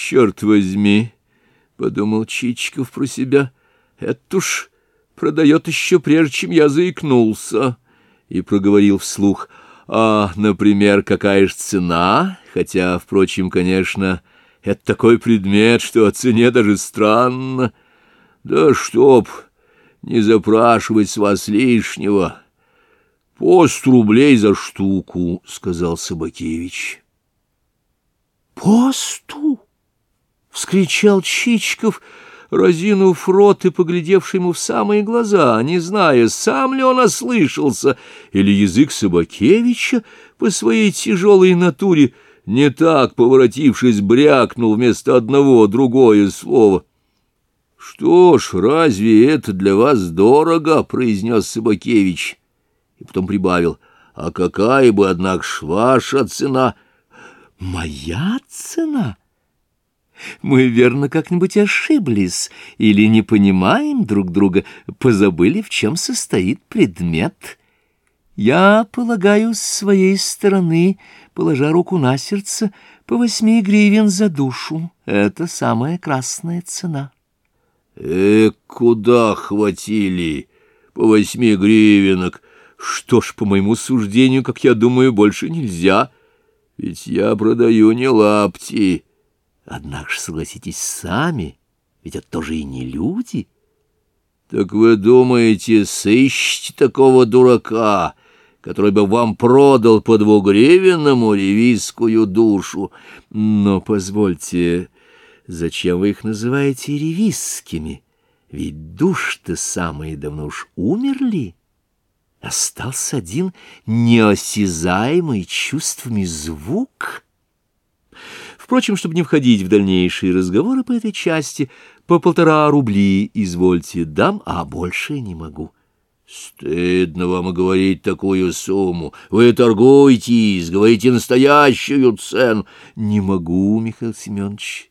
Черт возьми, — подумал Чичиков про себя, — это уж продает еще прежде, чем я заикнулся, и проговорил вслух. А, например, какая же цена? Хотя, впрочем, конечно, это такой предмет, что о цене даже странно. Да чтоб не запрашивать с вас лишнего. Пост рублей за штуку, — сказал Собакевич. Посту? — вскричал Чичиков, разинув рот и поглядевший ему в самые глаза, не зная, сам ли он ослышался, или язык Собакевича по своей тяжелой натуре, не так, поворотившись, брякнул вместо одного другое слово. — Что ж, разве это для вас дорого? — произнес Собакевич. И потом прибавил. — А какая бы, однако, ваша цена? — Моя цена? — мы, верно, как-нибудь ошиблись или не понимаем друг друга, позабыли, в чем состоит предмет. Я полагаю, с своей стороны, положа руку на сердце, по восьми гривен за душу. Это самая красная цена. Э, куда хватили по восьми гривенок? Что ж, по моему суждению, как я думаю, больше нельзя, ведь я продаю не лапти, Однако же согласитесь сами, ведь это тоже и не люди. Так вы думаете, сыщите такого дурака, который бы вам продал по двугривенному ревизскую душу? Но позвольте, зачем вы их называете ревизскими? Ведь душ-то самые давно уж умерли. Остался один неосязаемый чувствами звук — Впрочем, чтобы не входить в дальнейшие разговоры по этой части, по полтора рубли, извольте, дам, а больше не могу. Стыдно вам говорить такую сумму. Вы торгуетесь, говорите настоящую цену. Не могу, Михаил Семенович.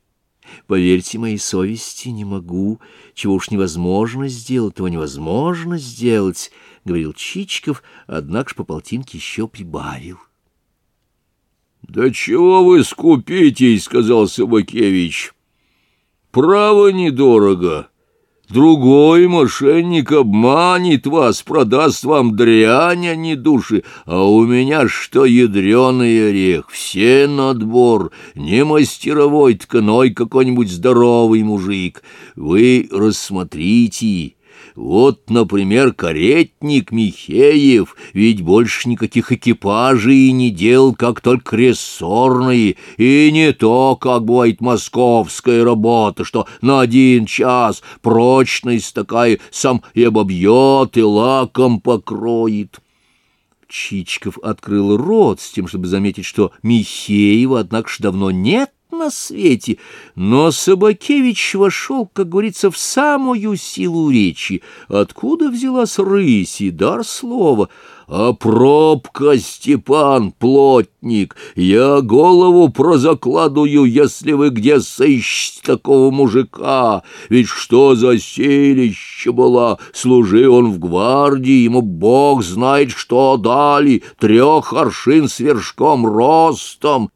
Поверьте моей совести, не могу. Чего уж невозможно сделать, того невозможно сделать, — говорил Чичиков, однако ж по полтинке еще прибавил. — Да чего вы скупитесь, — сказал Собакевич. — Право недорого. Другой мошенник обманет вас, продаст вам дрянь, а не души, а у меня что ядреный орех, все надбор, не мастеровой тканой какой-нибудь здоровый мужик. Вы рассмотрите вот, например, каретник Михеев, ведь больше никаких экипажей не делал, как только рессорные, и не то, как бывает московская работа, что на один час прочность такая сам и обобьет, и лаком покроет. Чичков открыл рот с тем, чтобы заметить, что Михеева, однако ж, давно нет, на свете, но Собакевич вошел, как говорится, в самую силу речи. Откуда взялась рысь и дар слова? А пробка, Степан, плотник, я голову прозакладую, если вы где сыщете такого мужика. Ведь что за селище была, служи он в гвардии, ему бог знает, что дали, трех аршин с вершком ростом.